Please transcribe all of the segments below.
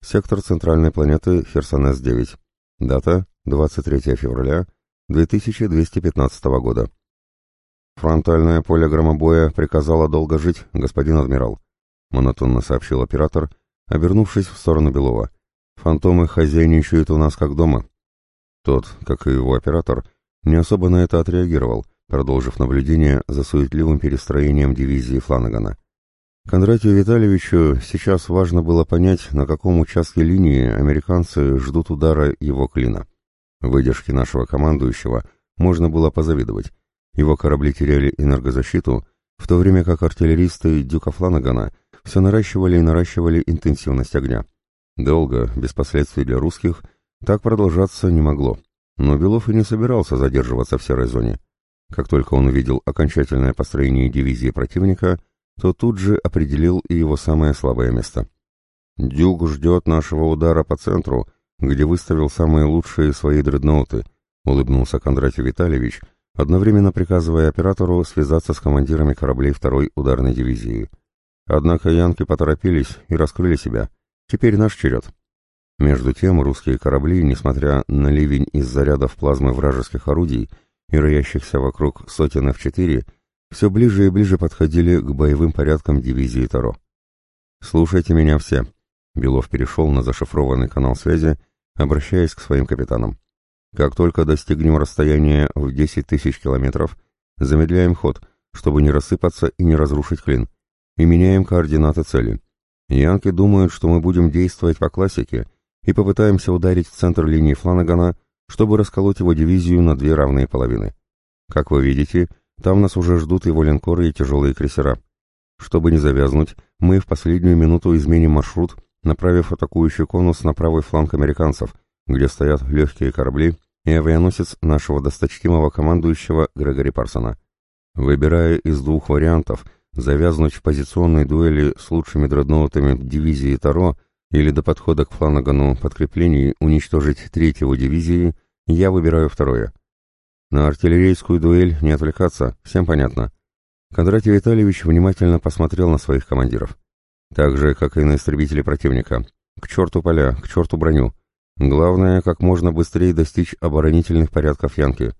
Сектор центральной планеты Херсонес-9. Дата 23 февраля 2215 года. «Фронтальное поле громобоя приказало долго жить, господин адмирал», — монотонно сообщил оператор, обернувшись в сторону Белова. «Фантомы хозяйничают у нас как дома». Тот, как и его оператор, не особо на это отреагировал, продолжив наблюдение за суетливым перестроением дивизии Фланагана. Кондратию Витальевичу сейчас важно было понять, на каком участке линии американцы ждут удара его клина. Выдержки нашего командующего можно было позавидовать. Его корабли теряли энергозащиту, в то время как артиллеристы Дюка Фланагана все наращивали и наращивали интенсивность огня. Долго, без последствий для русских, так продолжаться не могло. Но Белов и не собирался задерживаться в серой зоне. Как только он увидел окончательное построение дивизии противника, то тут же определил и его самое слабое место. «Дюк ждет нашего удара по центру, где выставил самые лучшие свои дредноуты», — улыбнулся Кондратий Витальевич, одновременно приказывая оператору связаться с командирами кораблей второй ударной дивизии. Однако янки поторопились и раскрыли себя. Теперь наш черед. Между тем русские корабли, несмотря на ливень из зарядов плазмы вражеских орудий и роящихся вокруг сотен F-4, все ближе и ближе подходили к боевым порядкам дивизии Таро. «Слушайте меня все», — Белов перешел на зашифрованный канал связи, обращаясь к своим капитанам. «Как только достигнем расстояния в 10 тысяч километров, замедляем ход, чтобы не рассыпаться и не разрушить клин, и меняем координаты цели. Янки думают, что мы будем действовать по классике и попытаемся ударить в центр линии Фланагана, чтобы расколоть его дивизию на две равные половины. Как вы видите, там нас уже ждут его линкоры и тяжелые крейсера. Чтобы не завязнуть, мы в последнюю минуту изменим маршрут, направив атакующий конус на правый фланг американцев, где стоят легкие корабли и авианосец нашего досточтимого командующего Грегори Парсона. Выбирая из двух вариантов, завязнуть в позиционной дуэли с лучшими дредноутами дивизии Таро или до подхода к Фланагану подкреплений уничтожить третьего дивизии, я выбираю второе. На артиллерийскую дуэль не отвлекаться, всем понятно. Кондратий Витальевич внимательно посмотрел на своих командиров. Так же, как и на истребители противника. К черту поля, к черту броню. Главное, как можно быстрее достичь оборонительных порядков Янки.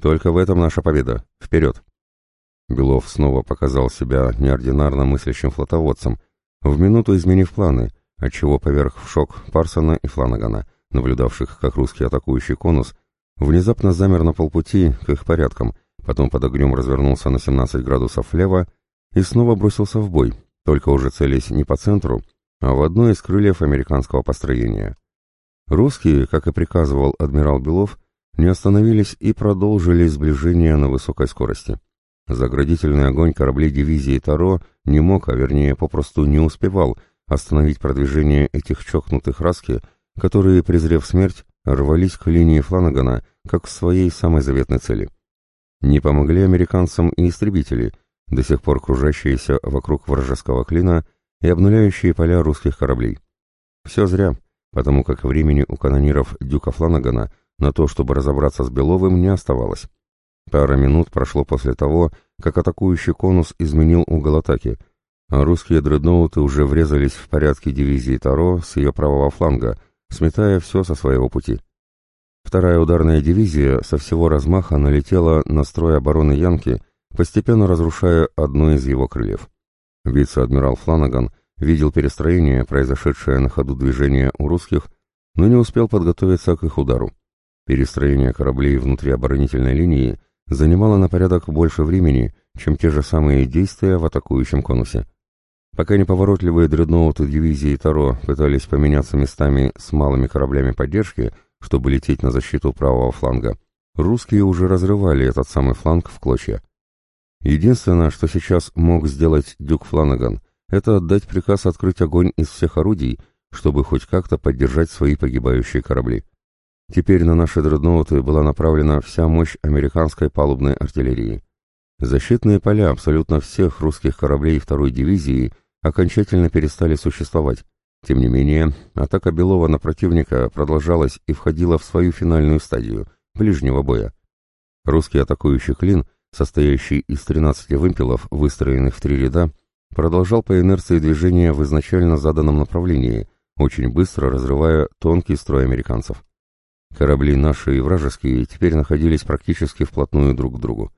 Только в этом наша победа. Вперед! Белов снова показал себя неординарно мыслящим флотоводцем, в минуту изменив планы, отчего поверх в шок Парсона и Фланагана, наблюдавших, как русский атакующий конус внезапно замер на полпути к их порядкам, потом под огнем развернулся на 17 градусов влево и снова бросился в бой, только уже целясь не по центру, а в одно из крыльев американского построения. Русские, как и приказывал адмирал Белов, не остановились и продолжили сближение на высокой скорости. Заградительный огонь кораблей дивизии Таро не мог, а вернее попросту не успевал остановить продвижение этих чокнутых раски, которые, презрев смерть, рвались к линии Фланагана как к своей самой заветной цели. Не помогли американцам и истребители, до сих пор кружащиеся вокруг вражеского клина и обнуляющие поля русских кораблей. Все зря, потому как времени у канониров Дюка Фланагана на то, чтобы разобраться с Беловым, не оставалось. Пара минут прошло после того, как атакующий конус изменил угол атаки, а русские дредноуты уже врезались в порядке дивизии Таро с ее правого фланга, сметая все со своего пути. Вторая ударная дивизия со всего размаха налетела на строй обороны Янки, постепенно разрушая одно из его крыльев. Вице-адмирал Фланаган видел перестроение, произошедшее на ходу движения у русских, но не успел подготовиться к их удару. Перестроение кораблей внутри оборонительной линии занимало на порядок больше времени, чем те же самые действия в атакующем конусе. Пока неповоротливые дредноуты дивизии Таро пытались поменяться местами с малыми кораблями поддержки, чтобы лететь на защиту правого фланга, русские уже разрывали этот самый фланг в клочья. Единственное, что сейчас мог сделать Дюк Фланаган, это отдать приказ открыть огонь из всех орудий, чтобы хоть как-то поддержать свои погибающие корабли. Теперь на наши дредноуты была направлена вся мощь американской палубной артиллерии. Защитные поля абсолютно всех русских кораблей второй дивизии окончательно перестали существовать. Тем не менее, атака Белова на противника продолжалась и входила в свою финальную стадию – ближнего боя. Русский атакующий клин, состоящий из 13 вымпелов, выстроенных в три ряда, продолжал по инерции движения в изначально заданном направлении, очень быстро разрывая тонкий строй американцев. Корабли наши и вражеские теперь находились практически вплотную друг к другу.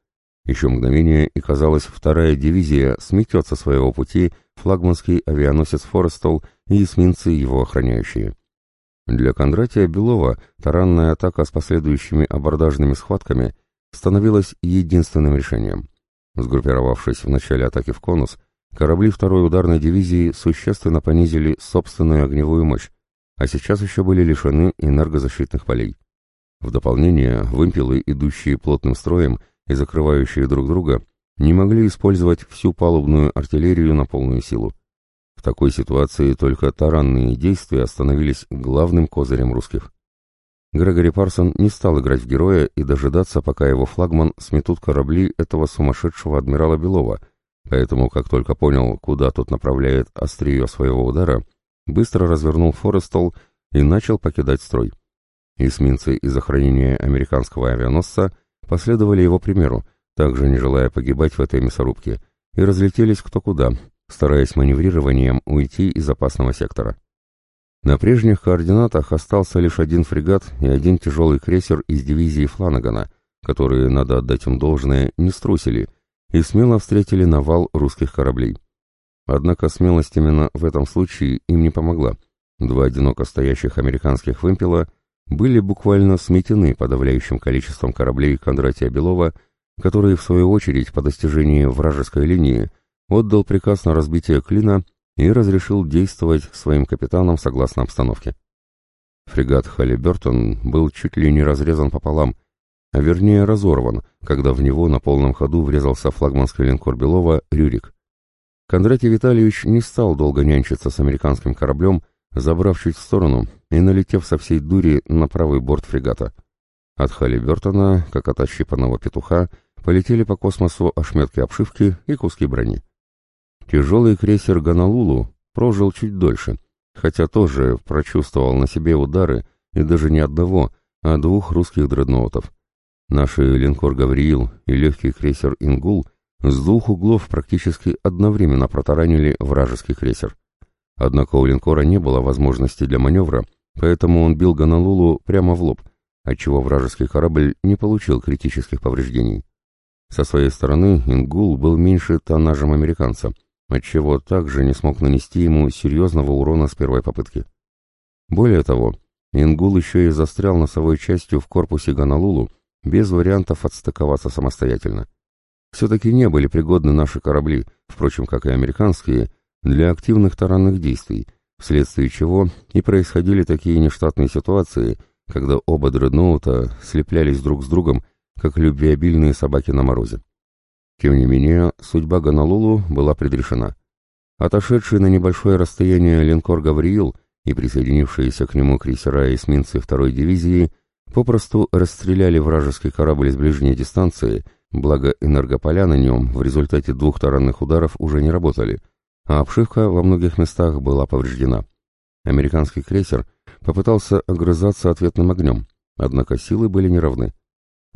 Еще мгновение, и казалось, вторая дивизия сметет со своего пути флагманский авианосец «Форестол» и эсминцы, его охраняющие. Для Кондратия Белова таранная атака с последующими абордажными схватками становилась единственным решением. Сгруппировавшись в начале атаки в конус, корабли второй ударной дивизии существенно понизили собственную огневую мощь, а сейчас еще были лишены энергозащитных полей. В дополнение, вымпелы, идущие плотным строем и закрывающие друг друга, не могли использовать всю палубную артиллерию на полную силу. В такой ситуации только таранные действия становились главным козырем русских. Грегори Парсон не стал играть в героя и дожидаться, пока его флагман сметут корабли этого сумасшедшего адмирала Белова, поэтому, как только понял, куда тот направляет острие своего удара, быстро развернул Форестол и начал покидать строй. Эсминцы из охранения американского авианосца последовали его примеру, также не желая погибать в этой мясорубке, и разлетелись кто куда, стараясь маневрированием уйти из опасного сектора. На прежних координатах остался лишь один фрегат и один тяжелый крейсер из дивизии Фланагана, которые, надо отдать им должное, не струсили и смело встретили навал русских кораблей. Однако смелость именно в этом случае им не помогла. Два одиноко стоящих американских вымпела были буквально сметены подавляющим количеством кораблей Кондратия Белова, которые, в свою очередь, по достижении вражеской линии, отдал приказ на разбитие клина и разрешил действовать своим капитанам согласно обстановке. Фрегат Халлибертон был чуть ли не разрезан пополам, а вернее разорван, когда в него на полном ходу врезался флагманский линкор Белова «Рюрик». Кондратий Витальевич не стал долго нянчиться с американским кораблем, забрав чуть в сторону и налетев со всей дури на правый борт фрегата. От Халибертона, как от ощипанного петуха, полетели по космосу ошметки обшивки и куски брони. Тяжелый крейсер «Гонолулу» прожил чуть дольше, хотя тоже прочувствовал на себе удары и даже не одного, а двух русских дредноутов. Наши линкор «Гавриил» и легкий крейсер «Ингул» С двух углов практически одновременно протаранили вражеский крейсер. Однако у линкора не было возможности для маневра, поэтому он бил Гонолулу прямо в лоб, отчего вражеский корабль не получил критических повреждений. Со своей стороны Ингул был меньше тоннажем американца, отчего также не смог нанести ему серьезного урона с первой попытки. Более того, Ингул еще и застрял носовой частью в корпусе Гонолулу, без вариантов отстыковаться самостоятельно все-таки не были пригодны наши корабли, впрочем, как и американские, для активных таранных действий, вследствие чего и происходили такие нештатные ситуации, когда оба дредноута слеплялись друг с другом, как любвеобильные собаки на морозе. Тем не менее, судьба Гонолулу была предрешена. Отошедший на небольшое расстояние линкор «Гавриил» и присоединившиеся к нему крейсера и эсминцы второй дивизии попросту расстреляли вражеский корабль с ближней дистанции – Благо энергополя на нем в результате двух таранных ударов уже не работали, а обшивка во многих местах была повреждена. Американский крейсер попытался огрызаться ответным огнем, однако силы были неравны.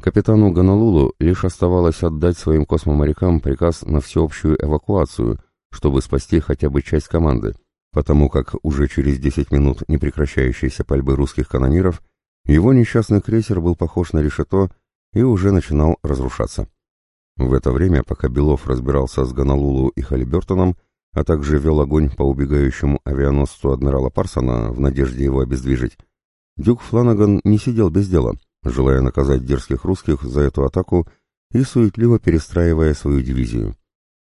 Капитану Ганалулу лишь оставалось отдать своим космоморякам приказ на всеобщую эвакуацию, чтобы спасти хотя бы часть команды, потому как уже через 10 минут непрекращающейся пальбы русских канониров его несчастный крейсер был похож на решето и уже начинал разрушаться. В это время, пока Белов разбирался с Гонолулу и Халибертоном, а также вел огонь по убегающему авианосцу адмирала Парсона в надежде его обездвижить, Дюк Фланаган не сидел без дела, желая наказать дерзких русских за эту атаку и суетливо перестраивая свою дивизию.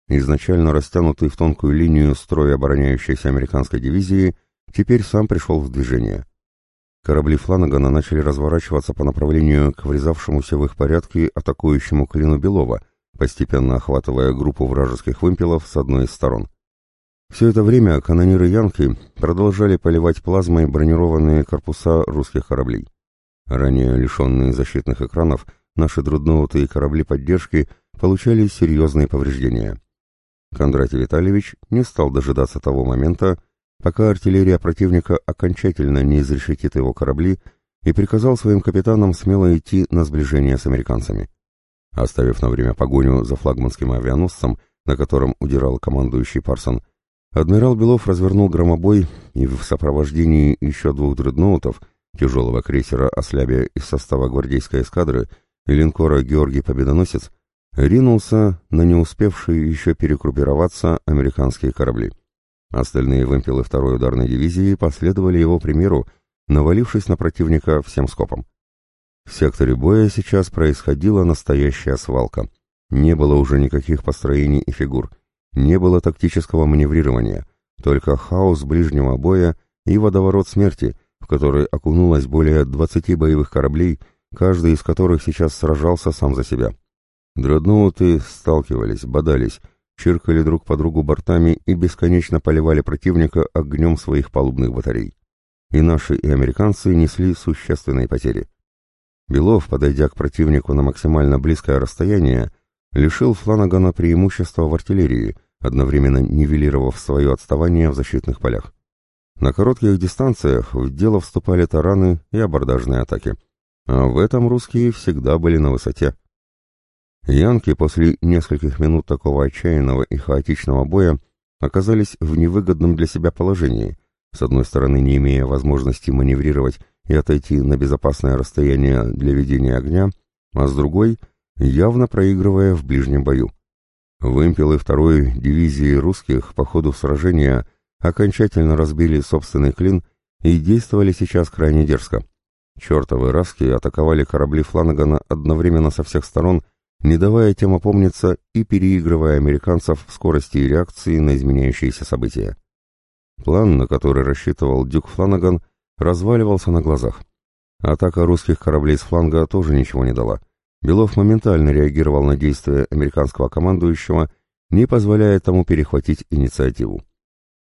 Изначально растянутый в тонкую линию строй обороняющейся американской дивизии теперь сам пришел в движение. Корабли Фланагана начали разворачиваться по направлению к врезавшемуся в их порядке атакующему клину Белова, постепенно охватывая группу вражеских вымпелов с одной из сторон. Все это время канониры Янки продолжали поливать плазмой бронированные корпуса русских кораблей. Ранее лишенные защитных экранов, наши дредноуты и корабли поддержки получали серьезные повреждения. Кондратий Витальевич не стал дожидаться того момента, пока артиллерия противника окончательно не изрешетит его корабли, и приказал своим капитанам смело идти на сближение с американцами. Оставив на время погоню за флагманским авианосцем, на котором удирал командующий Парсон, адмирал Белов развернул громобой и в сопровождении еще двух дредноутов, тяжелого крейсера «Ослябия» из состава гвардейской эскадры и линкора «Георгий Победоносец», ринулся на не успевшие еще перегруппироваться американские корабли. Остальные вымпелы второй ударной дивизии последовали его примеру, навалившись на противника всем скопом. В секторе боя сейчас происходила настоящая свалка. Не было уже никаких построений и фигур, не было тактического маневрирования, только хаос ближнего боя и водоворот смерти, в который окунулось более 20 боевых кораблей, каждый из которых сейчас сражался сам за себя. Дредноуты сталкивались, бодались, чиркали друг по другу бортами и бесконечно поливали противника огнем своих палубных батарей. И наши, и американцы несли существенные потери. Белов, подойдя к противнику на максимально близкое расстояние, лишил Фланагана преимущества в артиллерии, одновременно нивелировав свое отставание в защитных полях. На коротких дистанциях в дело вступали тараны и абордажные атаки. А в этом русские всегда были на высоте. Янки после нескольких минут такого отчаянного и хаотичного боя оказались в невыгодном для себя положении, с одной стороны не имея возможности маневрировать и отойти на безопасное расстояние для ведения огня, а с другой — явно проигрывая в ближнем бою. Вымпелы второй дивизии русских по ходу сражения окончательно разбили собственный клин и действовали сейчас крайне дерзко. Чертовы раски атаковали корабли Фланагана одновременно со всех сторон не давая тем опомниться и переигрывая американцев в скорости и реакции на изменяющиеся события. План, на который рассчитывал Дюк Фланаган, разваливался на глазах. Атака русских кораблей с фланга тоже ничего не дала. Белов моментально реагировал на действия американского командующего, не позволяя тому перехватить инициативу.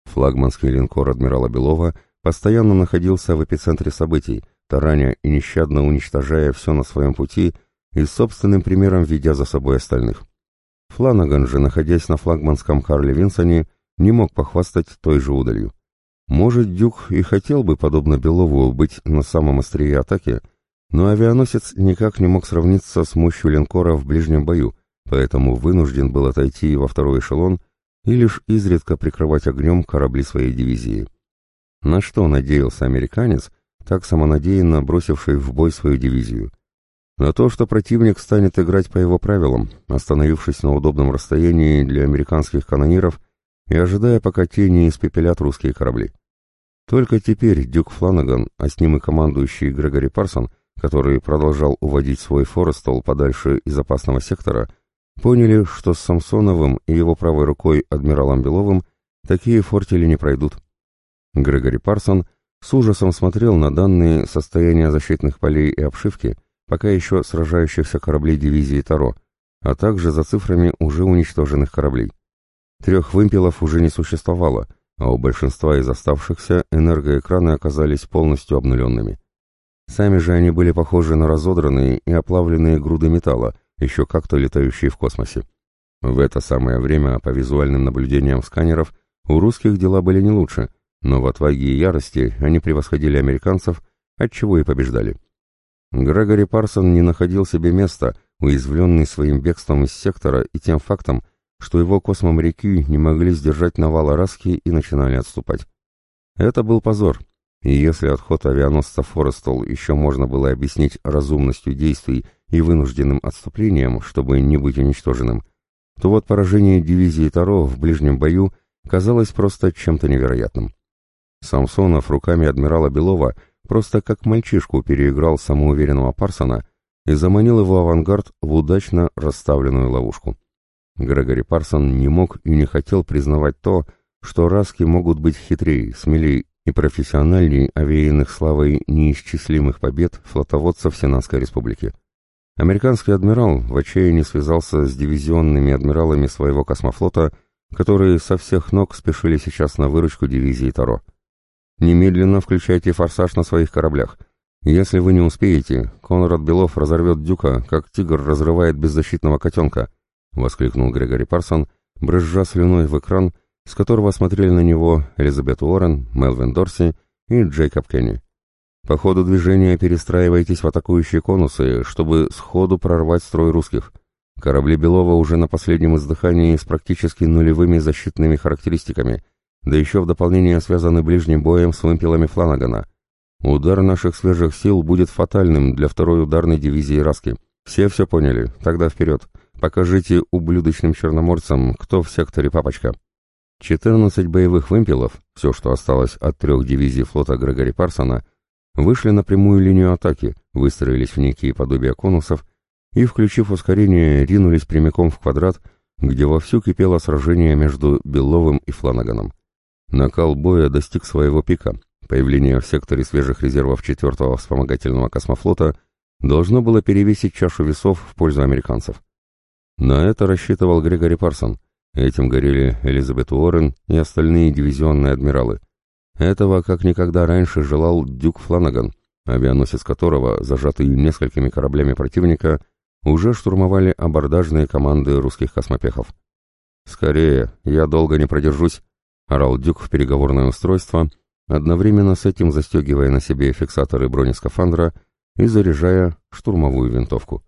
Флагманский линкор адмирала Белова постоянно находился в эпицентре событий, тараня и нещадно уничтожая все на своем пути и собственным примером ведя за собой остальных. Фланаган же, находясь на флагманском Карле Винсоне, не мог похвастать той же удалью. Может, Дюк и хотел бы, подобно Белову, быть на самом острие атаки, но авианосец никак не мог сравниться с мощью линкора в ближнем бою, поэтому вынужден был отойти во второй эшелон и лишь изредка прикрывать огнем корабли своей дивизии. На что надеялся американец, так самонадеянно бросивший в бой свою дивизию? На то, что противник станет играть по его правилам, остановившись на удобном расстоянии для американских канониров и ожидая, пока те не испепелят русские корабли. Только теперь Дюк Фланаган, а с ним и командующий Грегори Парсон, который продолжал уводить свой Форестол подальше из опасного сектора, поняли, что с Самсоновым и его правой рукой адмиралом Беловым такие фортели не пройдут. Грегори Парсон с ужасом смотрел на данные состояния защитных полей и обшивки, пока еще сражающихся кораблей дивизии Таро, а также за цифрами уже уничтоженных кораблей. Трех вымпелов уже не существовало, а у большинства из оставшихся энергоэкраны оказались полностью обнуленными. Сами же они были похожи на разодранные и оплавленные груды металла, еще как-то летающие в космосе. В это самое время, по визуальным наблюдениям сканеров, у русских дела были не лучше, но в отваге и ярости они превосходили американцев, отчего и побеждали. Грегори Парсон не находил себе места, уязвленный своим бегством из сектора и тем фактом, что его космоморяки не могли сдержать навала Раски и начинали отступать. Это был позор, и если отход авианосца Форестол еще можно было объяснить разумностью действий и вынужденным отступлением, чтобы не быть уничтоженным, то вот поражение дивизии Таро в ближнем бою казалось просто чем-то невероятным. Самсонов руками адмирала Белова просто как мальчишку переиграл самоуверенного Парсона и заманил его авангард в удачно расставленную ловушку. Грегори Парсон не мог и не хотел признавать то, что раски могут быть хитрее, смелее и профессиональнее овеянных славой неисчислимых побед флотоводцев Сенатской Республики. Американский адмирал в отчаянии связался с дивизионными адмиралами своего космофлота, которые со всех ног спешили сейчас на выручку дивизии Таро. «Немедленно включайте форсаж на своих кораблях. Если вы не успеете, Конрад Белов разорвет Дюка, как тигр разрывает беззащитного котенка», — воскликнул Грегори Парсон, брызжа слюной в экран, с которого смотрели на него Элизабет Уоррен, Мелвин Дорси и Джейкоб Кенни. По ходу движения перестраивайтесь в атакующие конусы, чтобы сходу прорвать строй русских. Корабли Белова уже на последнем издыхании с практически нулевыми защитными характеристиками, да еще в дополнение связаны ближним боем с вымпелами Фланагана. Удар наших свежих сил будет фатальным для второй ударной дивизии Раски. Все все поняли, тогда вперед. Покажите ублюдочным черноморцам, кто в секторе папочка. 14 боевых вымпелов, все, что осталось от трех дивизий флота Грегори Парсона, вышли на прямую линию атаки, выстроились в некие подобия конусов и, включив ускорение, ринулись прямиком в квадрат, где вовсю кипело сражение между Беловым и Фланаганом. Накал боя достиг своего пика. Появление в секторе свежих резервов 4-го вспомогательного космофлота должно было перевесить чашу весов в пользу американцев. На это рассчитывал Грегори Парсон. Этим горели Элизабет Уоррен и остальные дивизионные адмиралы. Этого как никогда раньше желал Дюк Фланаган, авианосец которого, зажатый несколькими кораблями противника, уже штурмовали абордажные команды русских космопехов. «Скорее, я долго не продержусь», — орал Дюк в переговорное устройство, одновременно с этим застегивая на себе фиксаторы бронескафандра и заряжая штурмовую винтовку.